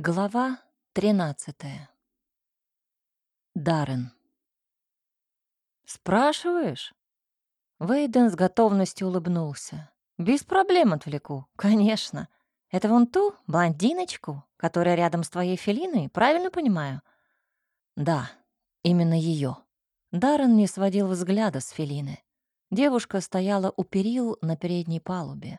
Глава 13. Даррен. «Спрашиваешь?» Вейден с готовностью улыбнулся. «Без проблем отвлеку, конечно. Это вон ту блондиночку, которая рядом с твоей Фелиной, правильно понимаю?» «Да, именно ее. Даррен не сводил взгляда с Фелины. Девушка стояла у перил на передней палубе.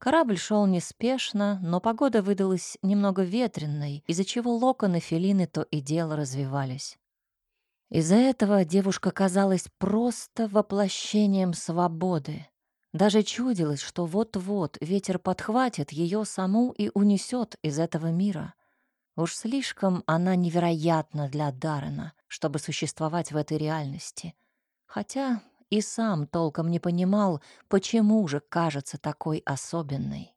Корабль шел неспешно, но погода выдалась немного ветренной, из-за чего локоны Фелины то и дело развивались. Из-за этого девушка казалась просто воплощением свободы. Даже чудилось, что вот-вот ветер подхватит ее саму и унесет из этого мира. Уж слишком она невероятна для Даррена, чтобы существовать в этой реальности. Хотя и сам толком не понимал, почему же кажется такой особенной.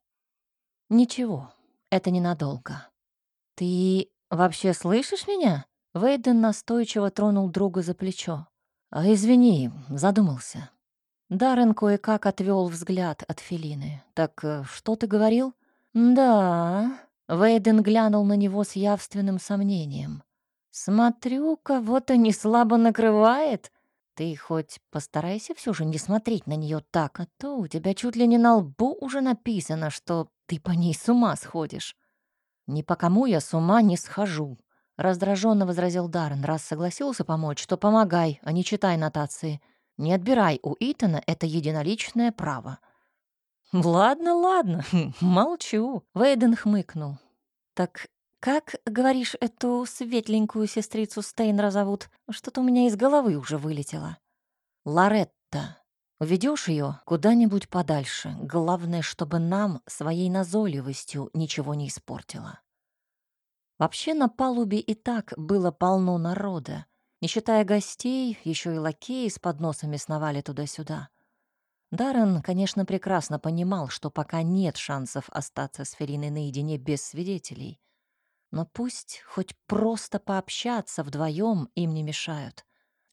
Ничего, это ненадолго. «Ты вообще слышишь меня?» Вейден настойчиво тронул друга за плечо. «А извини, задумался». Даррен кое-как отвел взгляд от Фелины. «Так э, что ты говорил?» «Да...» Вейден глянул на него с явственным сомнением. «Смотрю, кого-то не слабо накрывает. Ты хоть постарайся все же не смотреть на нее так, а то у тебя чуть ли не на лбу уже написано, что ты по ней с ума сходишь. Ни по кому я с ума не схожу, раздраженно возразил Даррен. Раз согласился помочь, то помогай, а не читай нотации. Не отбирай у Итана это единоличное право. Ладно, ладно, молчу. Вейден хмыкнул. Так «Как, говоришь, эту светленькую сестрицу Стейнера зовут? Что-то у меня из головы уже вылетело». «Лоретта. Уведешь ее куда-нибудь подальше. Главное, чтобы нам своей назойливостью ничего не испортила». Вообще на палубе и так было полно народа. Не считая гостей, еще и лакеи с подносами сновали туда-сюда. Даррен, конечно, прекрасно понимал, что пока нет шансов остаться с Фериной наедине без свидетелей — но пусть хоть просто пообщаться вдвоем им не мешают.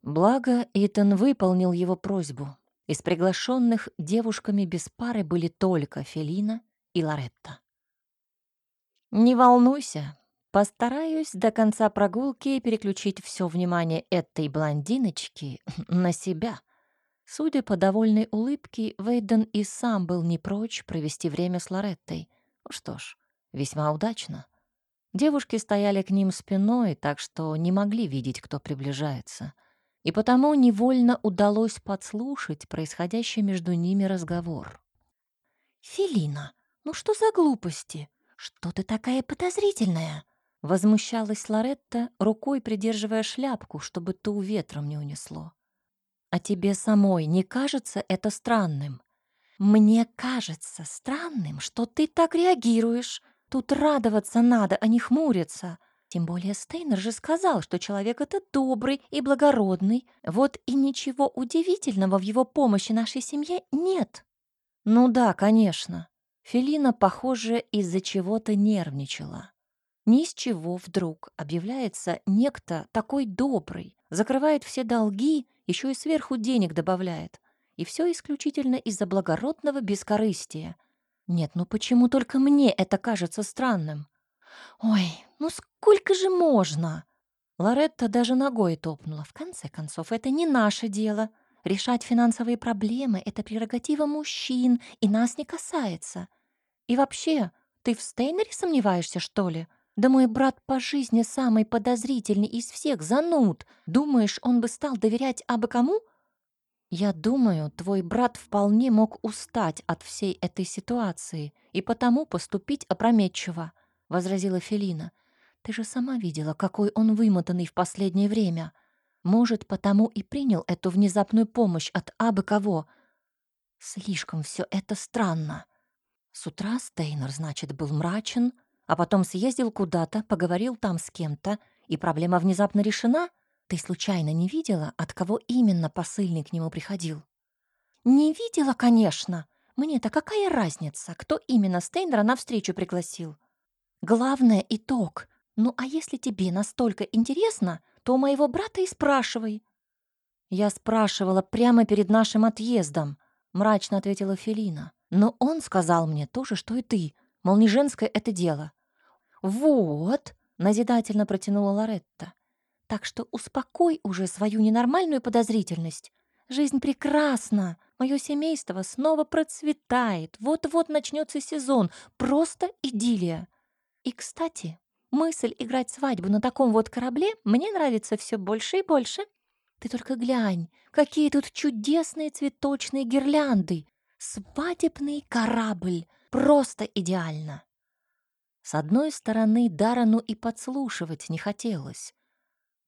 Благо, Итан выполнил его просьбу. Из приглашенных девушками без пары были только Фелина и Лоретта. «Не волнуйся, постараюсь до конца прогулки переключить все внимание этой блондиночки на себя». Судя по довольной улыбке, Вейден и сам был не прочь провести время с Лореттой. Что ж, весьма удачно. Девушки стояли к ним спиной, так что не могли видеть, кто приближается. И потому невольно удалось подслушать происходящий между ними разговор. «Филина, ну что за глупости? Что ты такая подозрительная?» Возмущалась Лоретта, рукой придерживая шляпку, чтобы ту ветром не унесло. «А тебе самой не кажется это странным?» «Мне кажется странным, что ты так реагируешь», Тут радоваться надо, а не хмуриться. Тем более Стейнер же сказал, что человек это добрый и благородный. Вот и ничего удивительного в его помощи нашей семье нет. Ну да, конечно. Фелина, похоже, из-за чего-то нервничала. Ни с чего вдруг объявляется некто такой добрый, закрывает все долги, еще и сверху денег добавляет. И все исключительно из-за благородного бескорыстия — нет, ну почему только мне это кажется странным? Ой, ну сколько же можно? Лоретта даже ногой топнула. В конце концов, это не наше дело. Решать финансовые проблемы — это прерогатива мужчин, и нас не касается. И вообще, ты в Стейнере сомневаешься, что ли? Да мой брат по жизни самый подозрительный из всех зануд. Думаешь, он бы стал доверять абы кому? «Я думаю, твой брат вполне мог устать от всей этой ситуации и потому поступить опрометчиво», — возразила Фелина. «Ты же сама видела, какой он вымотанный в последнее время. Может, потому и принял эту внезапную помощь от абы кого. Слишком все это странно. С утра Стейнер, значит, был мрачен, а потом съездил куда-то, поговорил там с кем-то, и проблема внезапно решена — ты случайно не видела, от кого именно посыльный к нему приходил? Не видела, конечно. Мне-то какая разница, кто именно Стейнера на встречу пригласил? Главное — итог. Ну а если тебе настолько интересно, то у моего брата и спрашивай. Я спрашивала прямо перед нашим отъездом, мрачно ответила Фелина. Но он сказал мне то же, что и ты, мол, не женское это дело. «Вот», — назидательно протянула Лоретта. «Так что успокой уже свою ненормальную подозрительность. Жизнь прекрасна, мое семейство снова процветает, вот-вот начнется сезон, просто идиллия. И, кстати, мысль играть свадьбу на таком вот корабле мне нравится все больше и больше. Ты только глянь, какие тут чудесные цветочные гирлянды. Свадебный корабль, просто идеально. С одной стороны, Дарану и подслушивать не хотелось,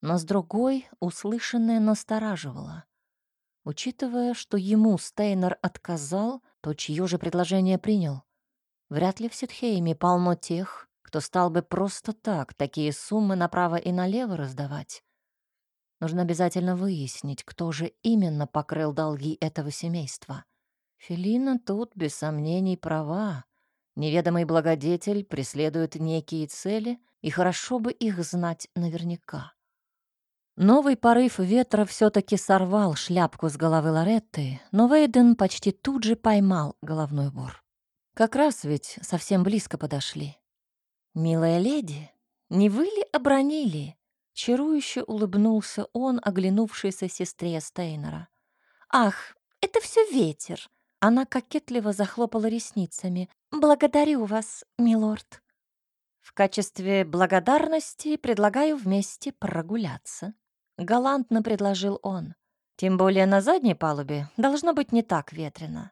но с другой услышанное настораживало. Учитывая, что ему Стейнер отказал, то чье же предложение принял? Вряд ли в Ситхейме полно тех, кто стал бы просто так такие суммы направо и налево раздавать. Нужно обязательно выяснить, кто же именно покрыл долги этого семейства. Фелина тут, без сомнений, права. Неведомый благодетель преследует некие цели, и хорошо бы их знать наверняка. Новый порыв ветра все-таки сорвал шляпку с головы Лоретты, но Вейден почти тут же поймал головной убор. Как раз ведь совсем близко подошли. «Милая леди, не вы ли обронили?» Чарующе улыбнулся он, оглянувшийся сестре Стейнера. «Ах, это все ветер!» Она кокетливо захлопала ресницами. «Благодарю вас, милорд». «В качестве благодарности предлагаю вместе прогуляться», — галантно предложил он. «Тем более на задней палубе должно быть не так ветрено».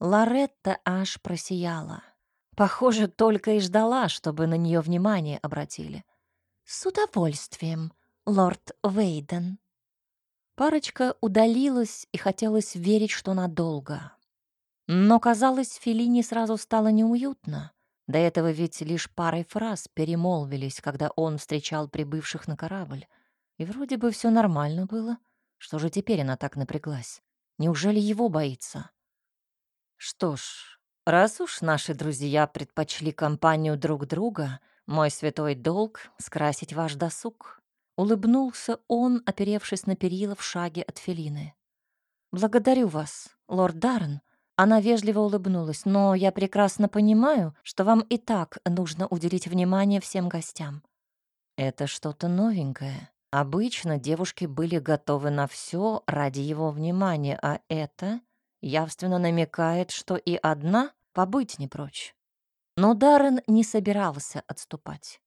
Лоретта аж просияла. Похоже, только и ждала, чтобы на нее внимание обратили. «С удовольствием, лорд Вейден». Парочка удалилась и хотелось верить, что надолго. Но, казалось, Филине сразу стало неуютно. До этого ведь лишь парой фраз перемолвились, когда он встречал прибывших на корабль. И вроде бы все нормально было. Что же теперь она так напряглась? Неужели его боится? Что ж, раз уж наши друзья предпочли компанию друг друга, мой святой долг — скрасить ваш досуг. Улыбнулся он, оперевшись на перила в шаге от Фелины. «Благодарю вас, лорд Даррен», она вежливо улыбнулась, но я прекрасно понимаю, что вам и так нужно уделить внимание всем гостям. Это что-то новенькое. Обычно девушки были готовы на все ради его внимания, а это явственно намекает, что и одна побыть не прочь. Но Даррен не собирался отступать.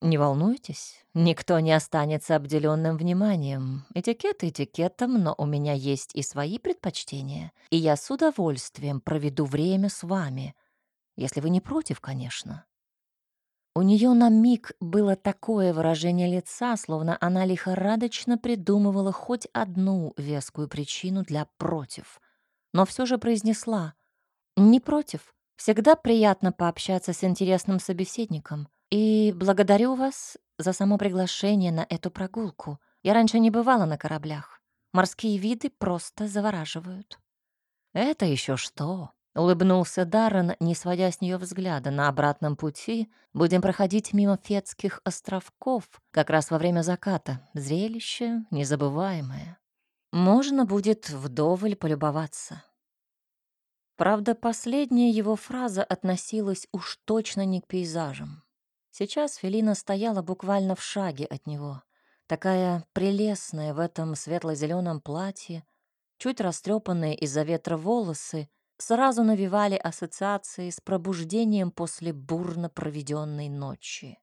Не волнуйтесь, никто не останется обделенным вниманием. Этикет этикетом, но у меня есть и свои предпочтения, и я с удовольствием проведу время с вами, если вы не против, конечно. У нее на миг было такое выражение лица, словно она лихорадочно придумывала хоть одну вескую причину для «против», но все же произнесла «не против». Всегда приятно пообщаться с интересным собеседником. И благодарю вас за само приглашение на эту прогулку. Я раньше не бывала на кораблях. Морские виды просто завораживают. Это еще что? Улыбнулся Даррен, не сводя с нее взгляда. На обратном пути будем проходить мимо Фетских островков, как раз во время заката. Зрелище незабываемое. Можно будет вдоволь полюбоваться. Правда, последняя его фраза относилась уж точно не к пейзажам. Сейчас Фелина стояла буквально в шаге от него, такая прелестная в этом светло-зеленом платье, чуть растрепанные из-за ветра волосы сразу навевали ассоциации с пробуждением после бурно проведенной ночи.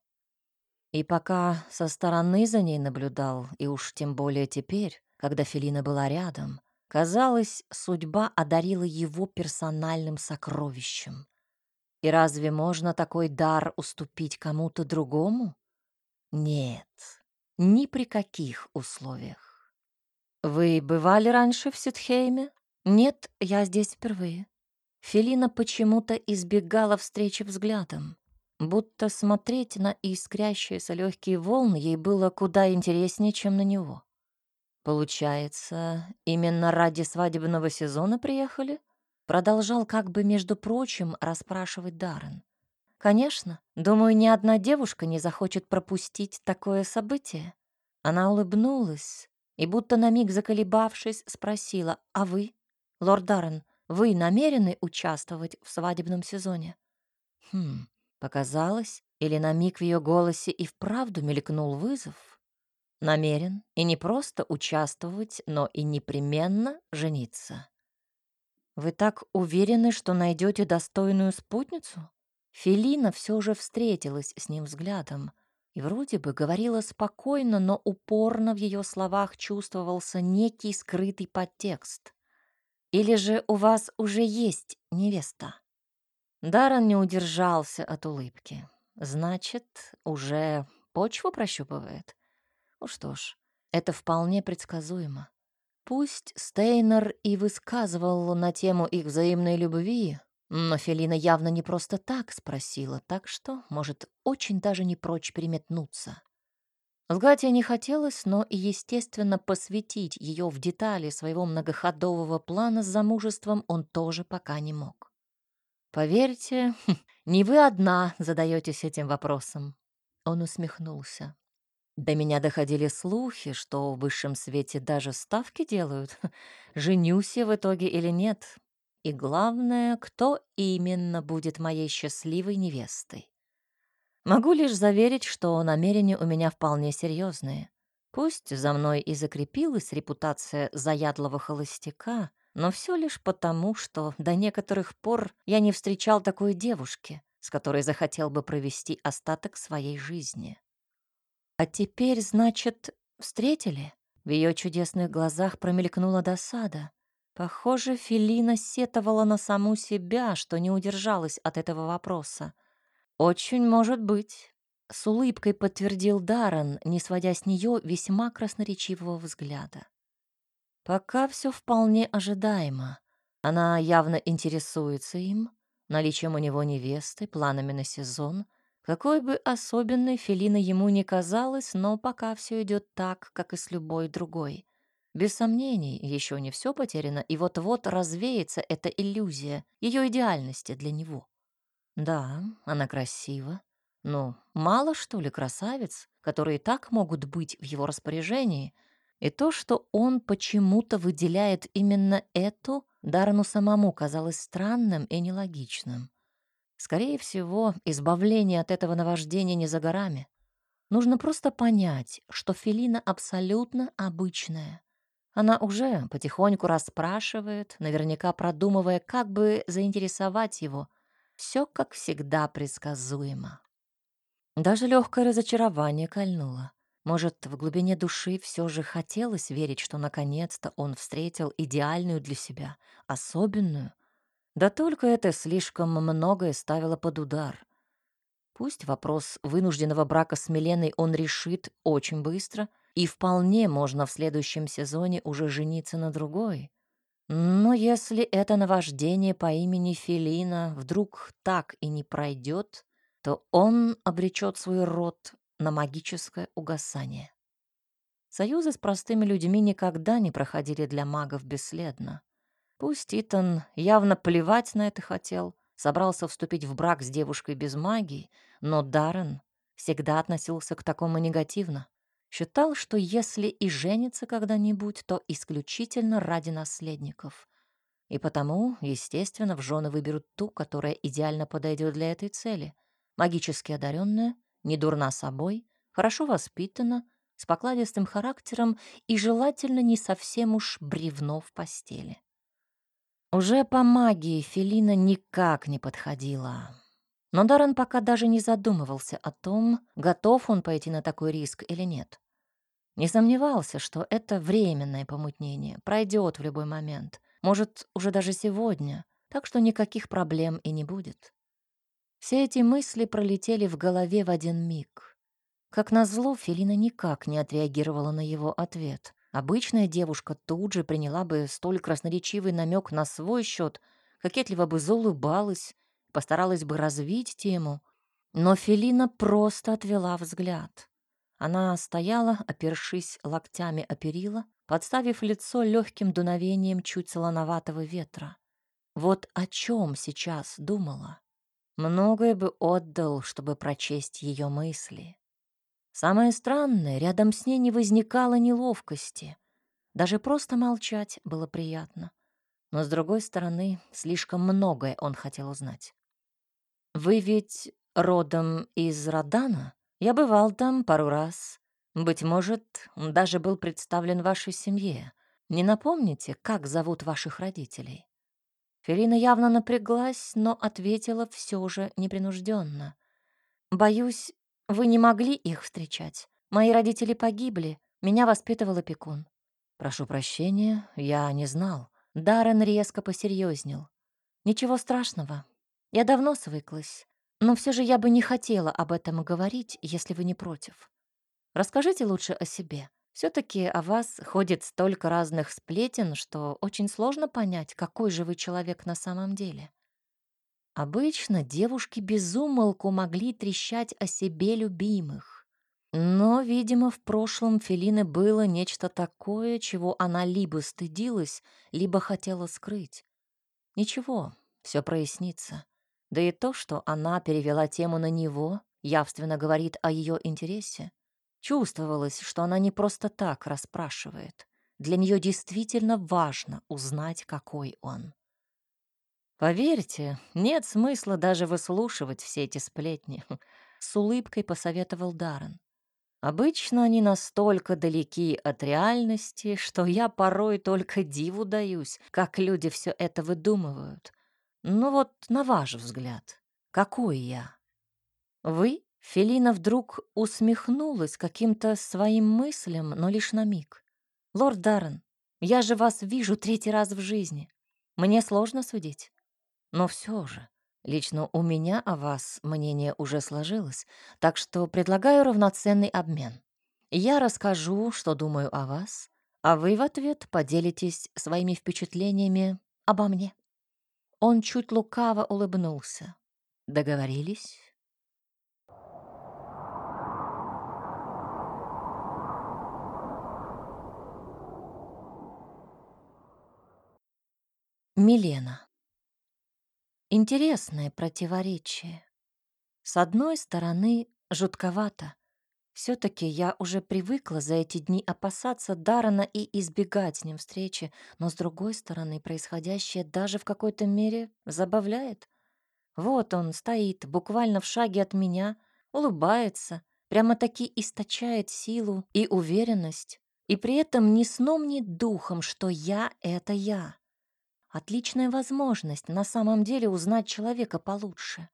И пока со стороны за ней наблюдал, и уж тем более теперь, когда Фелина была рядом, казалось, судьба одарила его персональным сокровищем. И разве можно такой дар уступить кому-то другому? Нет, ни при каких условиях. Вы бывали раньше в Ситхейме? Нет, я здесь впервые. Фелина почему-то избегала встречи взглядом, будто смотреть на искрящиеся легкие волны ей было куда интереснее, чем на него. Получается, именно ради свадебного сезона приехали? Продолжал как бы, между прочим, расспрашивать Даррен. Конечно, думаю, ни одна девушка не захочет пропустить такое событие. Она улыбнулась и, будто на миг заколебавшись, спросила, «А вы, лорд Даррен, вы намерены участвовать в свадебном сезоне?» Хм, показалось, Или на миг в ее голосе и вправду мелькнул вызов? Намерен и не просто участвовать, но и непременно жениться. Вы так уверены, что найдете достойную спутницу? Фелина все же встретилась с ним взглядом и вроде бы говорила спокойно, но упорно в ее словах чувствовался некий скрытый подтекст. Или же у вас уже есть невеста? Даррен не удержался от улыбки. Значит, уже почву прощупывает? Ну что ж, это вполне предсказуемо. Пусть Стейнер и высказывал на тему их взаимной любви, но Фелина явно не просто так спросила, так что, может, очень даже не прочь переметнуться. Лгать ей не хотелось, но и, естественно, посвятить ее в детали своего многоходового плана с замужеством он тоже пока не мог. Поверьте, не вы одна задаетесь этим вопросом. Он усмехнулся. До меня доходили слухи, что в высшем свете даже ставки делают, женюсь я в итоге или нет. И главное, кто именно будет моей счастливой невестой. Могу лишь заверить, что намерения у меня вполне серьезные. Пусть за мной и закрепилась репутация заядлого холостяка, но все лишь потому, что до некоторых пор я не встречал такой девушки, с которой захотел бы провести остаток своей жизни. А теперь, значит, встретили? В ее чудесных глазах промелькнула досада. Похоже, Филина сетовала на саму себя, что не удержалась от этого вопроса. «Очень может быть», — с улыбкой подтвердил Даррен, не сводя с нее весьма красноречивого взгляда. Пока все вполне ожидаемо. Она явно интересуется им, наличием у него невесты, планами на сезон. Какой бы особенной Фелина ему не казалась, но пока все идет так, как и с любой другой. Без сомнений, еще не все потеряно, и вот-вот развеется эта иллюзия ее идеальности для него. Да, она красива. Но мало, что ли, красавиц, которые так могут быть в его распоряжении — и то, что он почему-то выделяет именно эту, Дарну самому казалось странным и нелогичным. Скорее всего, избавление от этого наваждения не за горами. Нужно просто понять, что Фелина абсолютно обычная. Она уже потихоньку расспрашивает, наверняка продумывая, как бы заинтересовать его. Все, как всегда, предсказуемо. Даже легкое разочарование кольнуло. Может, в глубине души все же хотелось верить, что наконец-то он встретил идеальную для себя, особенную. Да только это слишком многое ставило под удар. Пусть вопрос вынужденного брака с Миленой он решит очень быстро, и вполне можно в следующем сезоне уже жениться на другой. Но если это наваждение по имени Фелина вдруг так и не пройдет, то он обречет свой род на магическое угасание. Союзы с простыми людьми никогда не проходили для магов бесследно. Пусть Итан явно плевать на это хотел, собрался вступить в брак с девушкой без магии, но Даррен всегда относился к такому негативно. Считал, что если и женится когда-нибудь, то исключительно ради наследников. И потому, естественно, в жены выберут ту, которая идеально подойдет для этой цели. Магически одаренная, не дурна собой, хорошо воспитана, с покладистым характером и желательно не совсем уж бревно в постели. Уже по магии Фелина никак не подходила. Но Даррен пока даже не задумывался о том, готов он пойти на такой риск или нет. Не сомневался, что это временное помутнение, пройдет в любой момент, может, уже даже сегодня, так что никаких проблем и не будет. Все эти мысли пролетели в голове в один миг. Как назло, Фелина никак не отреагировала на его ответ. Обычная девушка тут же приняла бы столь красноречивый намек на свой счет, кокетливо бы заулыбалась, постаралась бы развить тему. Но Фелина просто отвела взгляд. Она стояла, опершись локтями о перила, подставив лицо легким дуновением чуть солоноватого ветра. Вот о чем сейчас думала. Многое бы отдал, чтобы прочесть ее мысли. Самое странное, рядом с ней не возникало неловкости. Даже просто молчать было приятно. Но, с другой стороны, слишком многое он хотел узнать. «Вы ведь родом из Родана. Я бывал там пару раз. Быть может, даже был представлен вашей семье. Не напомните, как зовут ваших родителей?» Ферина явно напряглась, но ответила все же непринужденно. «Боюсь, вы не могли их встречать. Мои родители погибли, меня воспитывал опекун». «Прошу прощения, я не знал». Даррен резко посерьезнел. «Ничего страшного. Я давно свыклась. Но все же я бы не хотела об этом говорить, если вы не против. Расскажите лучше о себе. все таки о вас ходит столько разных сплетен, что очень сложно понять, какой же вы человек на самом деле. Обычно девушки безумолку могли трещать о себе любимых. Но, видимо, в прошлом Фелины было нечто такое, чего она либо стыдилась, либо хотела скрыть. Ничего, все прояснится. Да и то, что она перевела тему на него, явственно говорит о ее интересе. Чувствовалось, что она не просто так расспрашивает. Для нее действительно важно узнать, какой он. «Поверьте, нет смысла даже выслушивать все эти сплетни», — с улыбкой посоветовал Даррен. «Обычно они настолько далеки от реальности, что я порой только диву даюсь, как люди все это выдумывают. Ну вот, на ваш взгляд, какой я?» «Вы Фелина вдруг усмехнулась каким-то своим мыслям, но лишь на миг. «Лорд Даррен, я же вас вижу третий раз в жизни. Мне сложно судить. Но все же, лично у меня о вас мнение уже сложилось, так что предлагаю равноценный обмен. Я расскажу, что думаю о вас, а вы в ответ поделитесь своими впечатлениями обо мне». Он чуть лукаво улыбнулся. «Договорились?» Милена. Интересное противоречие. С одной стороны, жутковато. Все таки я уже привыкла за эти дни опасаться Дарана и избегать с ним встречи, но с другой стороны, происходящее даже в какой-то мере забавляет. Вот он стоит буквально в шаге от меня, улыбается, прямо-таки источает силу и уверенность, и при этом ни сном, ни духом, что я — это я. Отличная возможность на самом деле узнать человека получше.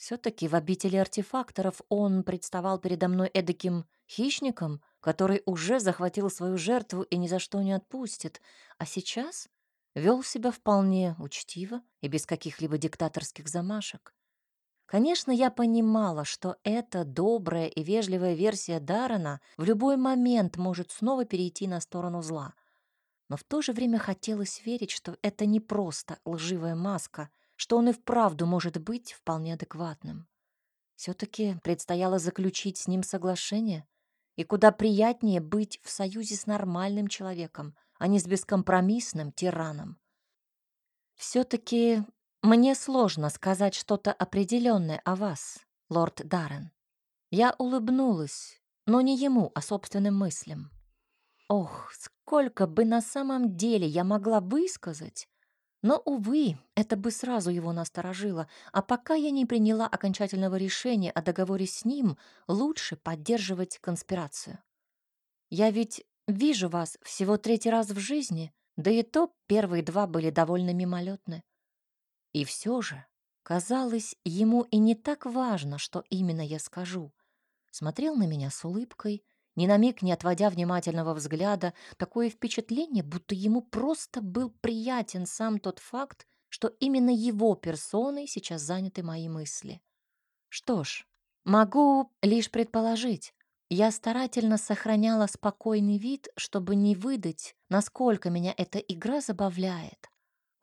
Все-таки в обители артефакторов он представал передо мной эдаким хищником, который уже захватил свою жертву и ни за что не отпустит, а сейчас вел себя вполне учтиво и без каких-либо диктаторских замашек. Конечно, я понимала, что эта добрая и вежливая версия Дарана в любой момент может снова перейти на сторону зла — но в то же время хотелось верить, что это не просто лживая маска, что он и вправду может быть вполне адекватным. Все-таки предстояло заключить с ним соглашение, и куда приятнее быть в союзе с нормальным человеком, а не с бескомпромиссным тираном. Все-таки мне сложно сказать что-то определенное о вас, лорд Даррен. Я улыбнулась, но не ему, а собственным мыслям. Ох, сколько бы на самом деле я могла высказать, но, увы, это бы сразу его насторожило, а пока я не приняла окончательного решения о договоре с ним, лучше поддерживать конспирацию. Я ведь вижу вас всего третий раз в жизни, да и то первые два были довольно мимолетны. И все же, казалось, ему и не так важно, что именно я скажу. Смотрел на меня с улыбкой, ни на миг не отводя внимательного взгляда, такое впечатление, будто ему просто был приятен сам тот факт, что именно его персоной сейчас заняты мои мысли. Что ж, могу лишь предположить, я старательно сохраняла спокойный вид, чтобы не выдать, насколько меня эта игра забавляет.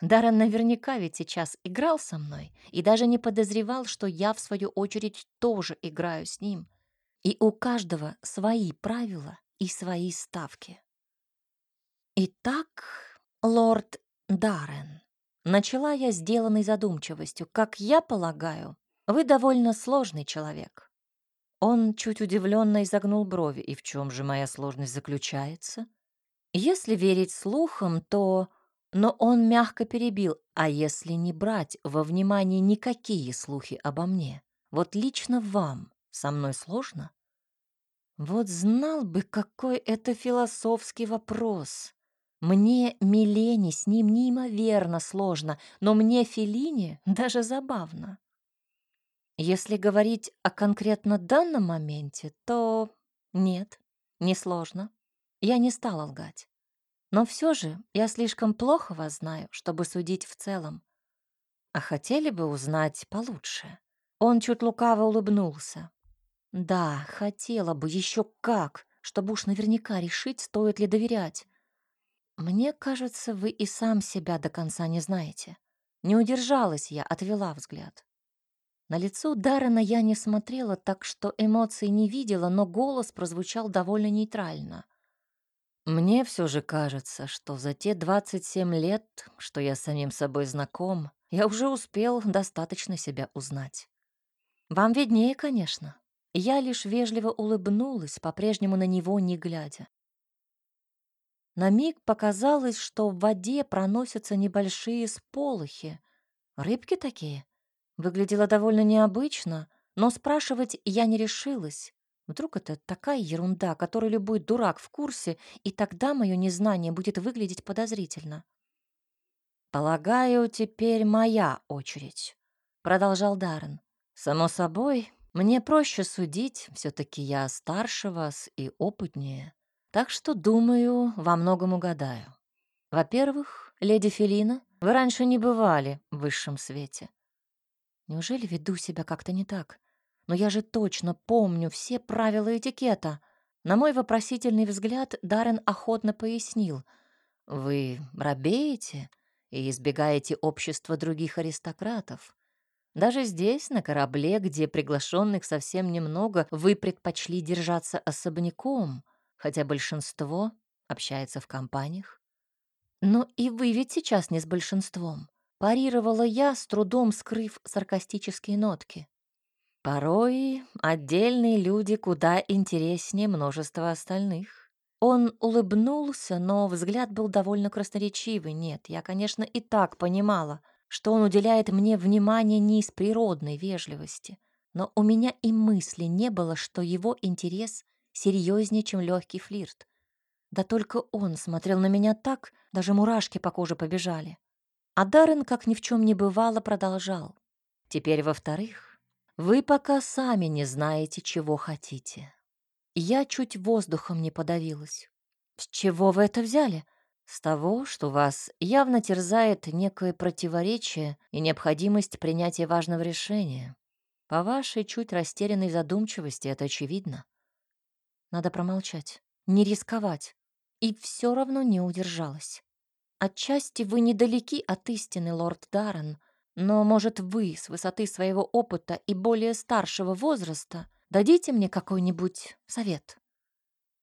Даррен наверняка ведь сейчас играл со мной и даже не подозревал, что я, в свою очередь, тоже играю с ним — и у каждого свои правила и свои ставки. Итак, лорд Даррен, начала я сделанной задумчивостью. Как я полагаю, вы довольно сложный человек. Он чуть удивленно изогнул брови. И в чем же моя сложность заключается? Если верить слухам, то... Но он мягко перебил, а если не брать во внимание никакие слухи обо мне? Вот лично вам со мной сложно? Вот знал бы, какой это философский вопрос. Мне, Милене, с ним неимоверно сложно, но мне, Фелине, даже забавно. Если говорить о конкретно данном моменте, то нет, не сложно. Я не стала лгать. Но все же я слишком плохо вас знаю, чтобы судить в целом. А хотели бы узнать получше? Он чуть лукаво улыбнулся. Да, хотела бы еще как, чтобы уж наверняка решить, стоит ли доверять. Мне кажется, вы и сам себя до конца не знаете. Не удержалась я, отвела взгляд. На лицо Даррена я не смотрела, так что эмоций не видела, но голос прозвучал довольно нейтрально. Мне все же кажется, что за те 27 лет, что я с самим собой знаком, я уже успел достаточно себя узнать. Вам виднее, конечно. Я лишь вежливо улыбнулась, по-прежнему на него не глядя. На миг показалось, что в воде проносятся небольшие сполохи. Рыбки такие. Выглядело довольно необычно, но спрашивать я не решилась. Вдруг это такая ерунда, которой любой дурак в курсе, и тогда мое незнание будет выглядеть подозрительно. «Полагаю, теперь моя очередь», — продолжал Даррен. «Само собой, мне проще судить, все таки я старше вас и опытнее. Так что, думаю, во многом угадаю. Во-первых, леди Фелина, вы раньше не бывали в высшем свете. Неужели веду себя как-то не так? Но я же точно помню все правила этикета. На мой вопросительный взгляд Даррен охотно пояснил. Вы робеете и избегаете общества других аристократов. Даже здесь, на корабле, где приглашенных совсем немного, вы предпочли держаться особняком, хотя большинство общается в компаниях. Но и вы ведь сейчас не с большинством. Парировала я, с трудом скрыв саркастические нотки. Порой отдельные люди куда интереснее множества остальных. Он улыбнулся, но взгляд был довольно красноречивый. Нет, я, конечно, и так понимала, что он уделяет мне внимание не из природной вежливости, но у меня и мысли не было, что его интерес серьезнее, чем легкий флирт. Да только он смотрел на меня так, даже мурашки по коже побежали. А Даррен, как ни в чем не бывало, продолжал. Теперь, во-вторых, вы пока сами не знаете, чего хотите. Я чуть воздухом не подавилась. С чего вы это взяли? С того, что вас явно терзает некое противоречие и необходимость принятия важного решения. По вашей чуть растерянной задумчивости это очевидно. Надо промолчать, не рисковать. И все равно не удержалась. Отчасти вы недалеки от истины, лорд Даррен, но, может, вы с высоты своего опыта и более старшего возраста дадите мне какой-нибудь совет?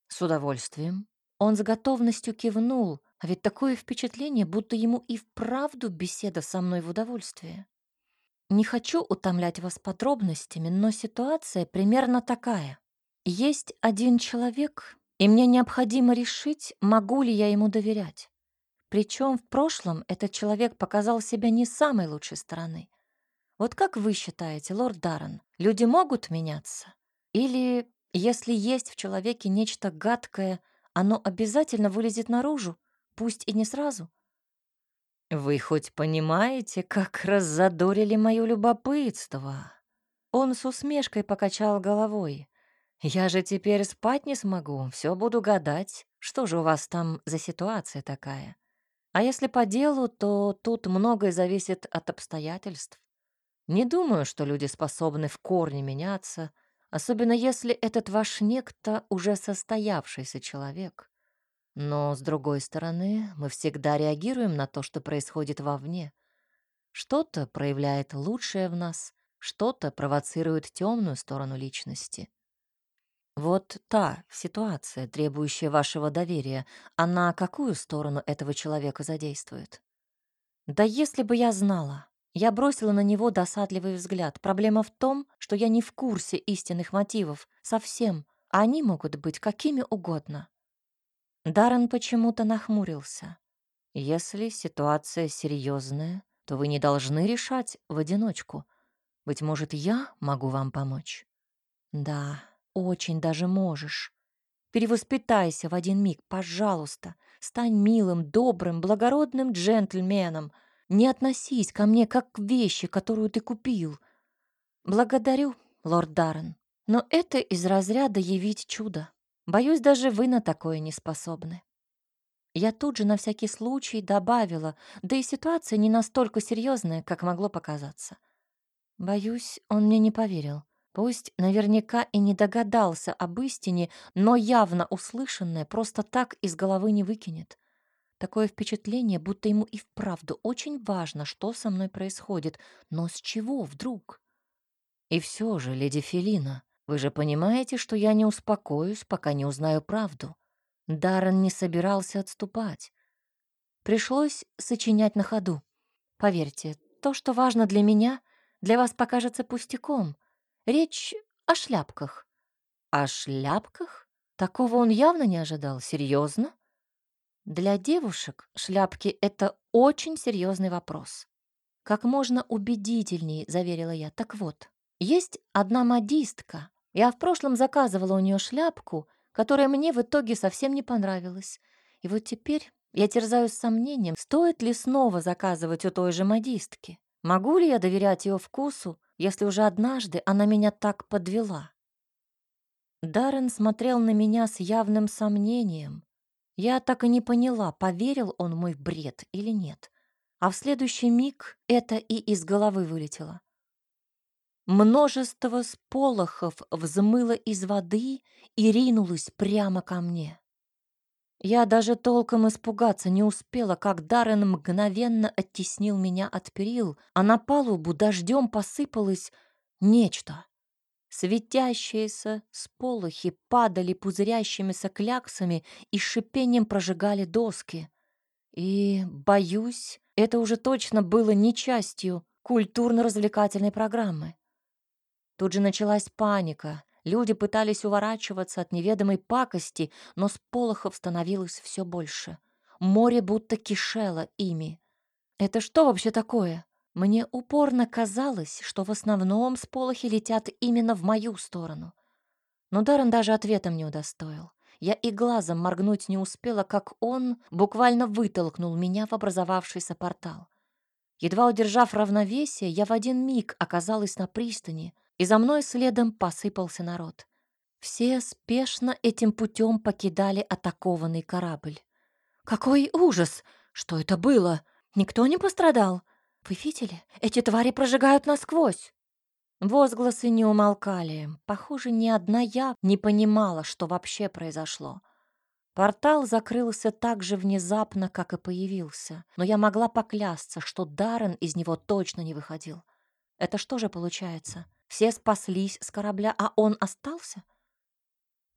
С удовольствием. Он с готовностью кивнул, а ведь такое впечатление, будто ему и вправду беседа со мной в удовольствие. Не хочу утомлять вас подробностями, но ситуация примерно такая. Есть один человек, и мне необходимо решить, могу ли я ему доверять. Причем в прошлом этот человек показал себя не самой лучшей стороны. Вот как вы считаете, лорд Даррен, люди могут меняться? Или, если есть в человеке нечто гадкое, оно обязательно вылезет наружу, пусть и не сразу? Вы хоть понимаете, как раззадорили мое любопытство? Он с усмешкой покачал головой. Я же теперь спать не смогу, все буду гадать. Что же у вас там за ситуация такая? А если по делу, то тут многое зависит от обстоятельств. Не думаю, что люди способны в корне меняться, особенно если этот ваш некто уже состоявшийся человек. Но, с другой стороны, мы всегда реагируем на то, что происходит вовне. Что-то проявляет лучшее в нас, что-то провоцирует темную сторону личности. Вот та ситуация, требующая вашего доверия, она какую сторону этого человека задействует? Да если бы я знала. Я бросила на него досадливый взгляд. Проблема в том, что я не в курсе истинных мотивов. Совсем. А они могут быть какими угодно. Даррен почему-то нахмурился. Если ситуация серьезная, то вы не должны решать в одиночку. Быть может, я могу вам помочь? Да, очень даже можешь. Перевоспитайся в один миг, пожалуйста. Стань милым, добрым, благородным джентльменом. Не относись ко мне как к вещи, которую ты купил. Благодарю, лорд Даррен, но это из разряда явить чудо. Боюсь, даже вы на такое не способны. Я тут же на всякий случай добавила, да и ситуация не настолько серьезная, как могло показаться. Боюсь, он мне не поверил. Пусть наверняка и не догадался об истине, но явно услышанное просто так из головы не выкинет. Такое впечатление, будто ему и вправду очень важно, что со мной происходит. Но с чего вдруг? И все же, леди Фелина, вы же понимаете, что я не успокоюсь, пока не узнаю правду. Даррен не собирался отступать. Пришлось сочинять на ходу. Поверьте, то, что важно для меня, для вас покажется пустяком. Речь о шляпках. О шляпках? Такого он явно не ожидал. Серьезно? Для девушек шляпки — это очень серьезный вопрос. Как можно убедительней, заверила я. Так вот, есть одна модистка. Я в прошлом заказывала у нее шляпку, которая мне в итоге совсем не понравилась. И вот теперь я терзаюсь сомнением, стоит ли снова заказывать у той же модистки. Могу ли я доверять ее вкусу, если уже однажды она меня так подвела? Даррен смотрел на меня с явным сомнением. Я так и не поняла, поверил он мой бред или нет. А в следующий миг это и из головы вылетело. Множество сполохов взмыло из воды и ринулось прямо ко мне. Я даже толком испугаться не успела, как Даррен мгновенно оттеснил меня от перил, а на палубу дождем посыпалось нечто. Светящиеся сполохи падали пузырящимися кляксами и шипением прожигали доски. И, боюсь, это уже точно было не частью культурно-развлекательной программы. Тут же началась паника. Люди пытались уворачиваться от неведомой пакости, но сполохов становилось все больше. Море будто кишело ими. Это что вообще такое? Мне упорно казалось, что в основном сполохи летят именно в мою сторону. Но Даррен даже ответом не удостоил. Я и глазом моргнуть не успела, как он буквально вытолкнул меня в образовавшийся портал. Едва удержав равновесие, я в один миг оказалась на пристани — и за мной следом посыпался народ. Все спешно этим путем покидали атакованный корабль. «Какой ужас! Что это было? Никто не пострадал? Вы видели? Эти твари прожигают насквозь!» Возгласы не умолкали. Похоже, ни одна я не понимала, что вообще произошло. Портал закрылся так же внезапно, как и появился, но я могла поклясться, что Даррен из него точно не выходил. Это что же получается? Все спаслись с корабля, а он остался?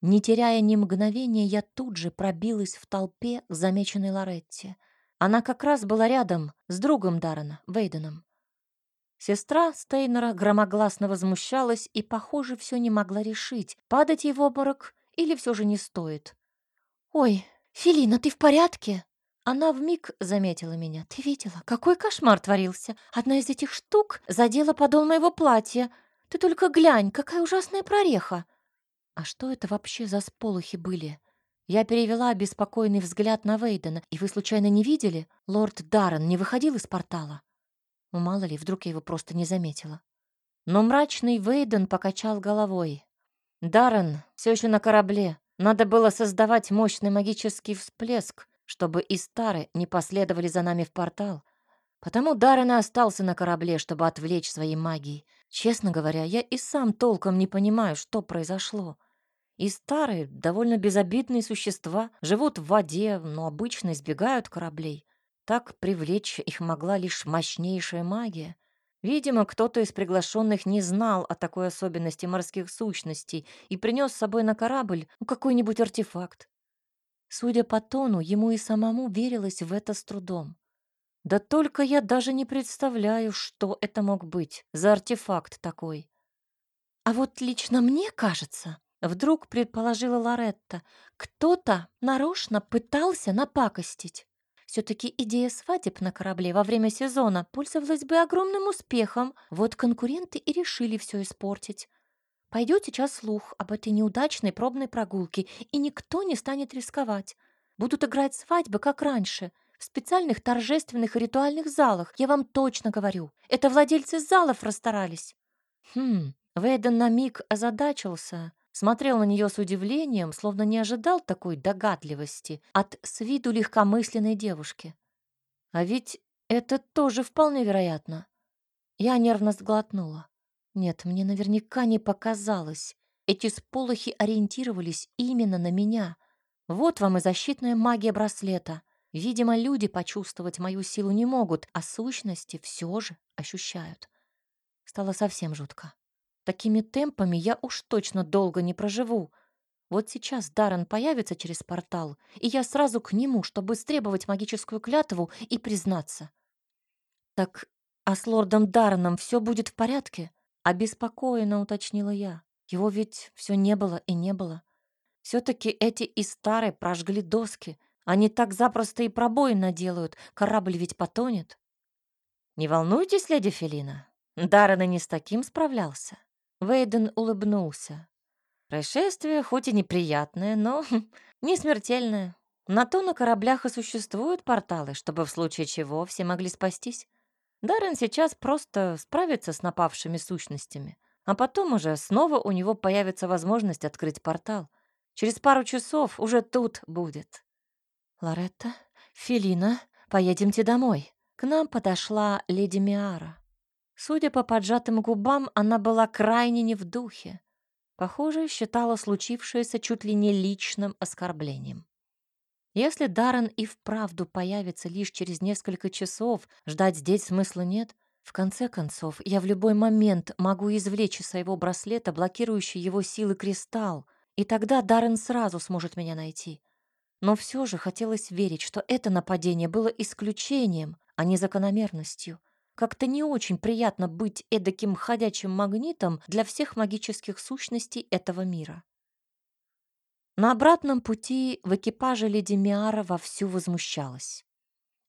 Не теряя ни мгновения, я тут же пробилась в толпе к замеченной Лоретте. Она как раз была рядом с другом Даррена, Вейденом. Сестра Стейнера громогласно возмущалась и, похоже, все не могла решить, падать ей в обморок или все же не стоит. «Ой, Филина, ты в порядке?» Она вмиг заметила меня. «Ты видела, какой кошмар творился? Одна из этих штук задела подол моего платья. Ты только глянь, какая ужасная прореха!» «А что это вообще за сполохи были?» Я перевела беспокойный взгляд на Вейдена. «И вы случайно не видели? Лорд Даррен не выходил из портала?» Ну, мало ли, вдруг я его просто не заметила. Но мрачный Вейден покачал головой. «Даррен все еще на корабле. Надо было создавать мощный магический всплеск, чтобы и старые не последовали за нами в портал. Потому Даррен остался на корабле, чтобы отвлечь своей магией. Честно говоря, я и сам толком не понимаю, что произошло. И старые, довольно безобидные существа живут в воде, но обычно избегают кораблей. Так привлечь их могла лишь мощнейшая магия. Видимо, кто-то из приглашенных не знал о такой особенности морских сущностей и принес с собой на корабль ну, какой-нибудь артефакт. Судя по тону, ему и самому верилось в это с трудом. Да только я даже не представляю, что это мог быть за артефакт такой. А вот лично мне кажется, вдруг предположила Лоретта, кто-то нарочно пытался напакостить. все таки идея свадеб на корабле во время сезона пользовалась бы огромным успехом. Вот конкуренты и решили все испортить. Пойдет сейчас слух об этой неудачной пробной прогулке, и никто не станет рисковать. Будут играть свадьбы, как раньше, в специальных торжественных и ритуальных залах. Я вам точно говорю. Это владельцы залов расстарались. Хм, Вейден на миг озадачился, смотрел на нее с удивлением, словно не ожидал такой догадливости от с виду легкомысленной девушки. А ведь это тоже вполне вероятно. Я нервно сглотнула. Нет, мне наверняка не показалось. Эти сполохи ориентировались именно на меня. Вот вам и защитная магия браслета. Видимо, люди почувствовать мою силу не могут, а сущности все же ощущают. Стало совсем жутко. Такими темпами я уж точно долго не проживу. Вот сейчас Даррен появится через портал, и я сразу к нему, чтобы стребовать магическую клятву и признаться. Так, а с лордом Дарреном все будет в порядке? Обеспокоенно уточнила я. Его ведь все не было и не было. Все-таки эти и старые прожгли доски. Они так запросто и пробои наделают. Корабль ведь потонет. Не волнуйтесь, леди Фелина. Даррен и не с таким справлялся. Вейден улыбнулся. Происшествие хоть и неприятное, но не смертельное. На то на кораблях и существуют порталы, чтобы в случае чего все могли спастись. Даррен сейчас просто справится с напавшими сущностями, а потом уже снова у него появится возможность открыть портал. Через пару часов уже тут будет. Лоретта, Филина, поедемте домой. К нам подошла леди Миара. Судя по поджатым губам, она была крайне не в духе. Похоже, считала случившееся чуть ли не личным оскорблением. Если Даррен и вправду появится лишь через несколько часов, ждать здесь смысла нет. В конце концов, я в любой момент могу извлечь из своего браслета блокирующий его силы кристалл, и тогда Даррен сразу сможет меня найти. Но все же хотелось верить, что это нападение было исключением, а не закономерностью. Как-то не очень приятно быть эдаким ходячим магнитом для всех магических сущностей этого мира. На обратном пути в экипаже леди Миара вовсю возмущалась.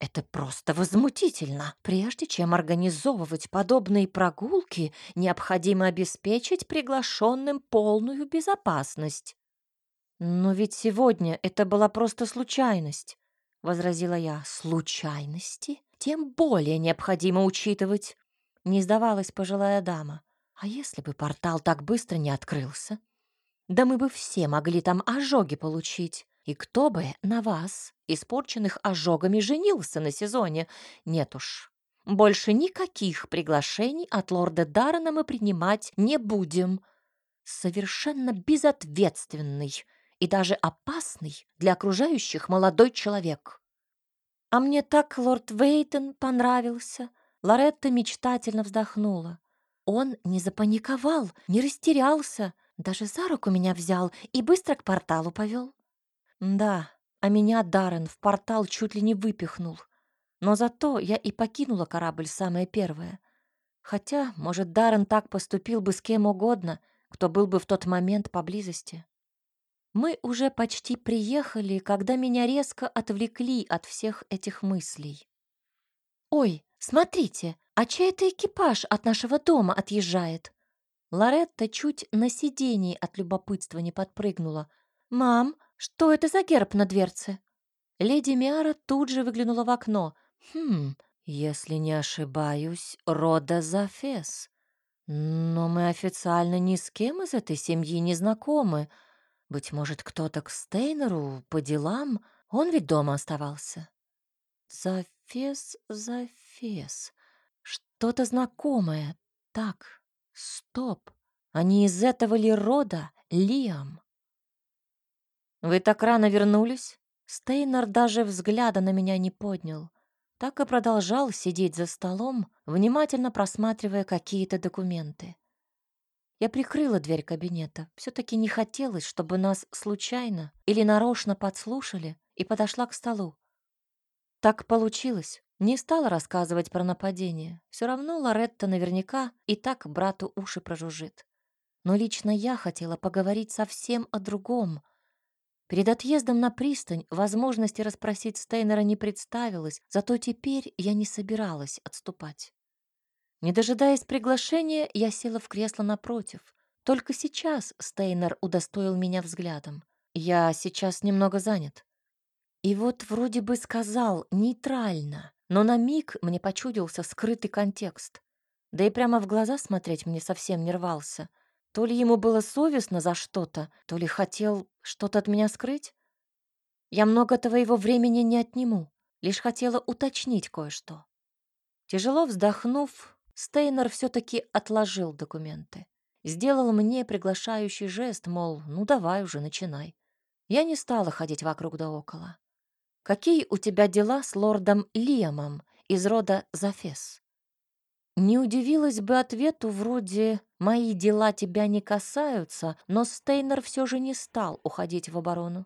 Это просто возмутительно. Прежде чем организовывать подобные прогулки, необходимо обеспечить приглашенным полную безопасность. Но ведь сегодня это была просто случайность, возразила я. Случайности? Тем более необходимо учитывать, не сдавалась пожилая дама. А если бы портал так быстро не открылся? Да мы бы все могли там ожоги получить. И кто бы на вас, испорченных ожогами, женился на сезоне? Нет уж. Больше никаких приглашений от лорда Даррена мы принимать не будем. Совершенно безответственный и даже опасный для окружающих молодой человек. А мне так лорд Вейтон понравился. Лоретта мечтательно вздохнула. Он не запаниковал, не растерялся, даже за руку меня взял и быстро к порталу повел. Да, а меня Даррен в портал чуть ли не выпихнул. Но зато я и покинула корабль самое первое. Хотя, может, Даррен так поступил бы с кем угодно, кто был бы в тот момент поблизости. Мы уже почти приехали, когда меня резко отвлекли от всех этих мыслей. «Ой, смотрите, а чей это экипаж от нашего дома отъезжает?» Лоретта чуть на сидении от любопытства не подпрыгнула. «Мам, что это за герб на дверце?» Леди Миара тут же выглянула в окно. «Хм, если не ошибаюсь, рода Зафес. Но мы официально ни с кем из этой семьи не знакомы. Быть может, кто-то к Стейнеру по делам? Он ведь дома оставался». «Зафес, Зафес. Что-то знакомое. Так, Стоп! Они из этого ли рода, Лиам? Вы так рано вернулись? Стейнер даже взгляда на меня не поднял. Так и продолжал сидеть за столом, внимательно просматривая какие-то документы. Я прикрыла дверь кабинета. все таки не хотелось, чтобы нас случайно или нарочно подслушали, и подошла к столу. Так получилось. Не стала рассказывать про нападение. Все равно Лоретта наверняка и так брату уши прожужжит. Но лично я хотела поговорить совсем о другом. Перед отъездом на пристань возможности расспросить Стейнера не представилось, зато теперь я не собиралась отступать. Не дожидаясь приглашения, я села в кресло напротив. Только сейчас Стейнер удостоил меня взглядом. Я сейчас немного занят. И вот вроде бы сказал нейтрально, но на миг мне почудился скрытый контекст. Да и прямо в глаза смотреть мне совсем не рвался. То ли ему было совестно за что-то, то ли хотел что-то от меня скрыть. Я много твоего времени не отниму, лишь хотела уточнить кое-что. Тяжело вздохнув, Стейнер все-таки отложил документы. Сделал мне приглашающий жест, мол, ну давай уже, начинай. Я не стала ходить вокруг да около. Какие у тебя дела с лордом Лиамом из рода Зафес? Не удивилась бы ответу вроде «мои дела тебя не касаются», но Стейнер все же не стал уходить в оборону.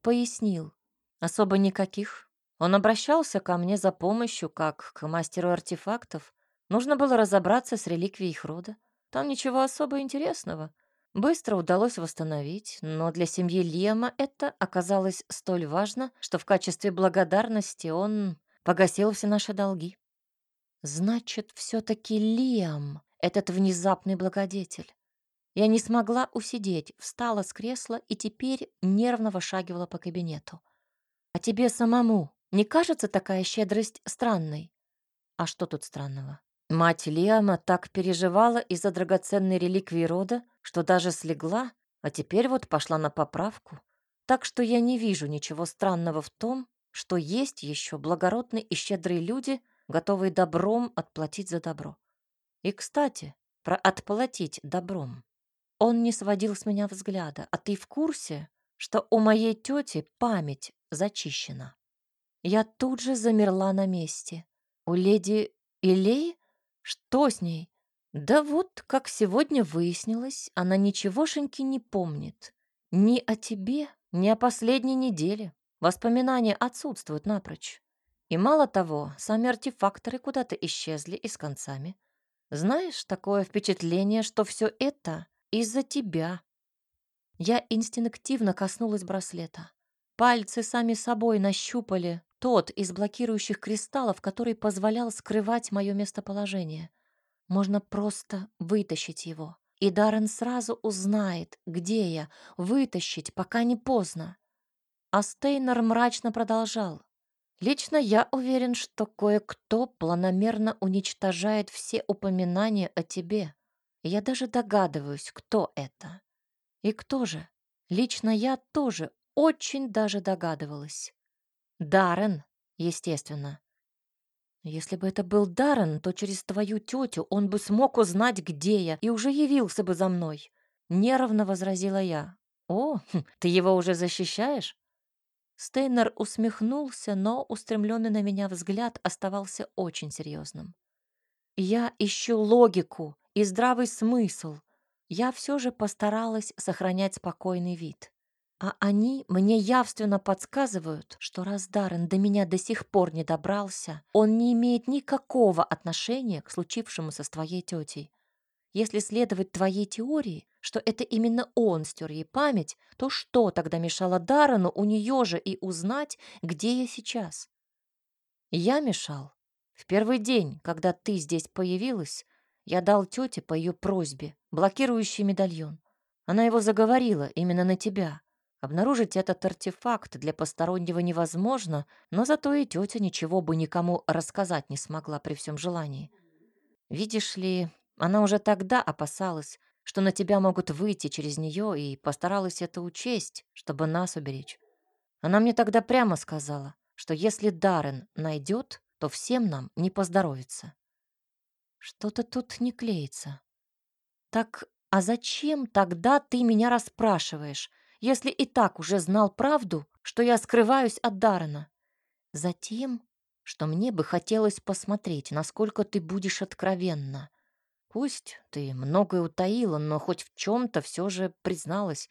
Пояснил. Особо никаких. Он обращался ко мне за помощью, как к мастеру артефактов, Нужно было разобраться с реликвией их рода. Там ничего особо интересного. Быстро удалось восстановить, но для семьи Лема это оказалось столь важно, что в качестве благодарности он погасил все наши долги. Значит, все-таки Лиам, этот внезапный благодетель. Я не смогла усидеть, встала с кресла и теперь нервно вышагивала по кабинету. А тебе самому не кажется такая щедрость странной? А что тут странного? Мать Лиама так переживала из-за драгоценной реликвии рода, что даже слегла, а теперь вот пошла на поправку. Так что я не вижу ничего странного в том, что есть еще благородные и щедрые люди, готовые добром отплатить за добро. И, кстати, про отплатить добром. Он не сводил с меня взгляда, а ты в курсе, что у моей тети память зачищена? Я тут же замерла на месте. У леди Илей что с ней? Да вот, как сегодня выяснилось, она ничегошеньки не помнит. Ни о тебе, ни о последней неделе. Воспоминания отсутствуют напрочь. И мало того, сами артефакторы куда-то исчезли и с концами. Знаешь, такое впечатление, что все это из-за тебя. Я инстинктивно коснулась браслета. Пальцы сами собой нащупали тот из блокирующих кристаллов, который позволял скрывать мое местоположение. Можно просто вытащить его, и Даррен сразу узнает, где я, вытащить, пока не поздно. А Стейнер мрачно продолжал. Лично я уверен, что кое-кто планомерно уничтожает все упоминания о тебе. Я даже догадываюсь, кто это. И кто же? Лично я тоже очень даже догадывалась. Даррен, естественно. Если бы это был Даррен, то через твою тетю он бы смог узнать, где я, и уже явился бы за мной. Нервно возразила я. О, хм, ты его уже защищаешь? Стейнер усмехнулся, но устремленный на меня взгляд оставался очень серьезным. Я ищу логику и здравый смысл. Я все же постаралась сохранять спокойный вид. А они мне явственно подсказывают, что раз Даррен до меня до сих пор не добрался, он не имеет никакого отношения к случившемуся с твоей тетей. Если следовать твоей теории, что это именно он стер ей память, то что тогда мешало Даррену у нее же и узнать, где я сейчас? Я мешал. В первый день, когда ты здесь появилась, я дал тете по ее просьбе блокирующий медальон. Она его заговорила именно на тебя. Обнаружить этот артефакт для постороннего невозможно, но зато и тетя ничего бы никому рассказать не смогла при всем желании. Видишь ли, она уже тогда опасалась, что на тебя могут выйти через нее, и постаралась это учесть, чтобы нас уберечь. Она мне тогда прямо сказала, что если Даррен найдет, то всем нам не поздоровится. Что-то тут не клеится. Так, а зачем тогда ты меня расспрашиваешь? Если и так уже знал правду, что я скрываюсь от Дарана, Затем, что мне бы хотелось посмотреть, насколько ты будешь откровенна. Пусть ты многое утаила, но хоть в чем-то все же призналась.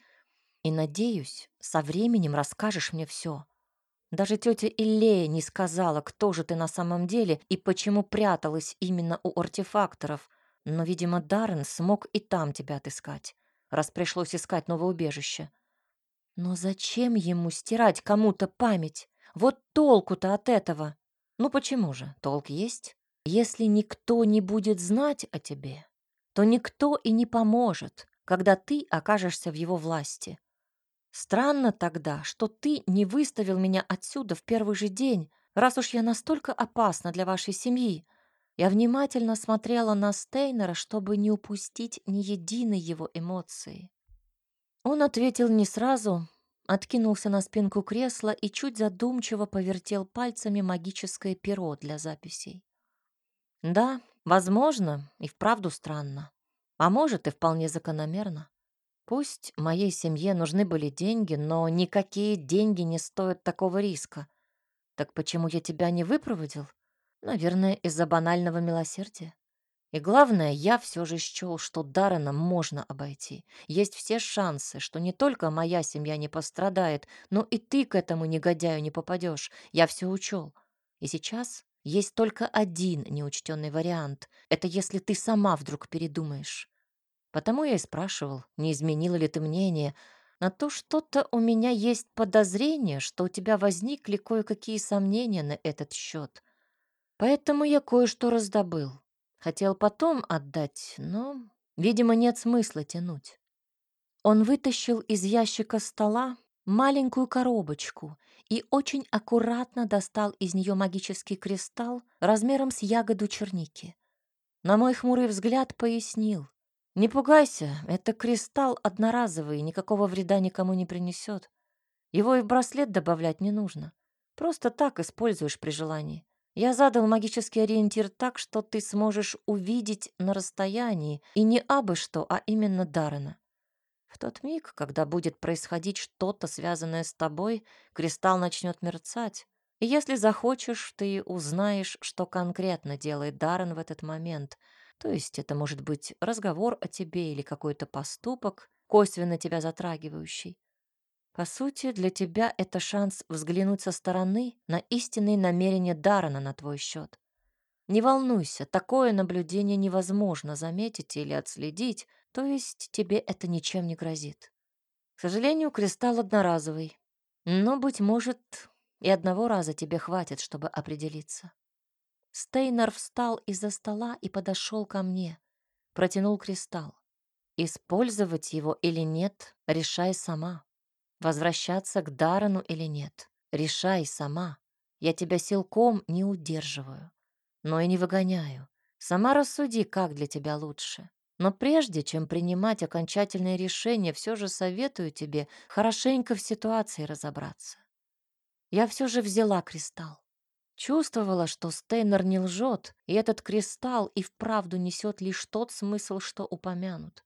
И, надеюсь, со временем расскажешь мне все. Даже тетя Иллея не сказала, кто же ты на самом деле и почему пряталась именно у артефакторов, но, видимо, Даррен смог и там тебя отыскать, раз пришлось искать новое убежище. Но зачем ему стирать кому-то память? Вот толку-то от этого. Ну почему же? Толк есть. Если никто не будет знать о тебе, то никто и не поможет, когда ты окажешься в его власти. Странно тогда, что ты не выставил меня отсюда в первый же день, раз уж я настолько опасна для вашей семьи. Я внимательно смотрела на Стейнера, чтобы не упустить ни единой его эмоции. Он ответил не сразу, откинулся на спинку кресла и чуть задумчиво повертел пальцами магическое перо для записей. Да, возможно, и вправду странно. А может, и вполне закономерно. Пусть моей семье нужны были деньги, но никакие деньги не стоят такого риска. Так почему я тебя не выпроводил? Наверное, из-за банального милосердия. И главное, я все же счел, что Даррена можно обойти. Есть все шансы, что не только моя семья не пострадает, но и ты к этому негодяю не попадешь. Я все учел. И сейчас есть только один неучтенный вариант. Это если ты сама вдруг передумаешь. Потому я и спрашивал, не изменила ли ты мнение. На то что-то у меня есть подозрение, что у тебя возникли кое-какие сомнения на этот счет. Поэтому я кое-что раздобыл. Хотел потом отдать, но, видимо, нет смысла тянуть. Он вытащил из ящика стола маленькую коробочку и очень аккуратно достал из нее магический кристалл размером с ягоду черники. На мой хмурый взгляд пояснил. «Не пугайся, это кристалл одноразовый, никакого вреда никому не принесет. Его и в браслет добавлять не нужно. Просто так используешь при желании. Я задал магический ориентир так, что ты сможешь увидеть на расстоянии и не абы что, а именно Даррена. В тот миг, когда будет происходить что-то, связанное с тобой, кристалл начнет мерцать. И если захочешь, ты узнаешь, что конкретно делает Даррен в этот момент. То есть это может быть разговор о тебе или какой-то поступок, косвенно тебя затрагивающий. По сути, для тебя это шанс взглянуть со стороны на истинные намерения Дарана на твой счет. Не волнуйся, такое наблюдение невозможно заметить или отследить, то есть тебе это ничем не грозит. К сожалению, кристалл одноразовый, но, быть может, и одного раза тебе хватит, чтобы определиться. Стейнер встал из-за стола и подошел ко мне, протянул кристалл. Использовать его или нет, решай сама. Возвращаться к Дарану или нет? Решай сама. Я тебя силком не удерживаю, но и не выгоняю. Сама рассуди, как для тебя лучше. Но прежде чем принимать окончательное решение, все же советую тебе хорошенько в ситуации разобраться. Я все же взяла кристалл. Чувствовала, что Стейнер не лжет, и этот кристалл и вправду несет лишь тот смысл, что упомянут.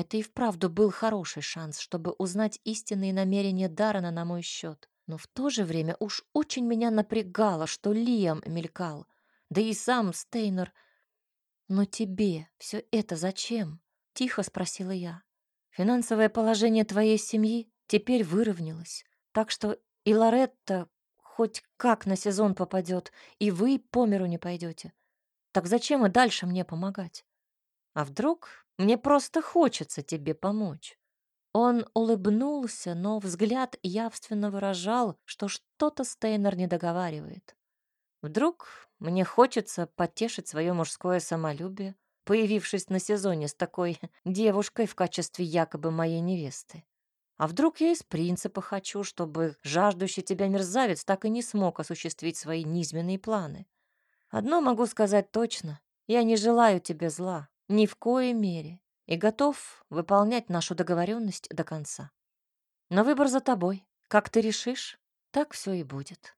Это и вправду был хороший шанс, чтобы узнать истинные намерения Дарана на мой счет. Но в то же время уж очень меня напрягало, что Лиам мелькал. Да и сам Стейнер. «Но тебе все это зачем?» — тихо спросила я. «Финансовое положение твоей семьи теперь выровнялось, так что и Лоретта хоть как на сезон попадет, и вы по миру не пойдете. Так зачем и дальше мне помогать? А вдруг мне просто хочется тебе помочь». Он улыбнулся, но взгляд явственно выражал, что что-то Стейнер не договаривает. Вдруг мне хочется потешить свое мужское самолюбие, появившись на сезоне с такой девушкой в качестве якобы моей невесты. А вдруг я из принципа хочу, чтобы жаждущий тебя мерзавец так и не смог осуществить свои низменные планы? Одно могу сказать точно. Я не желаю тебе зла. Ни в коей мере. И готов выполнять нашу договоренность до конца. Но выбор за тобой. Как ты решишь, так все и будет.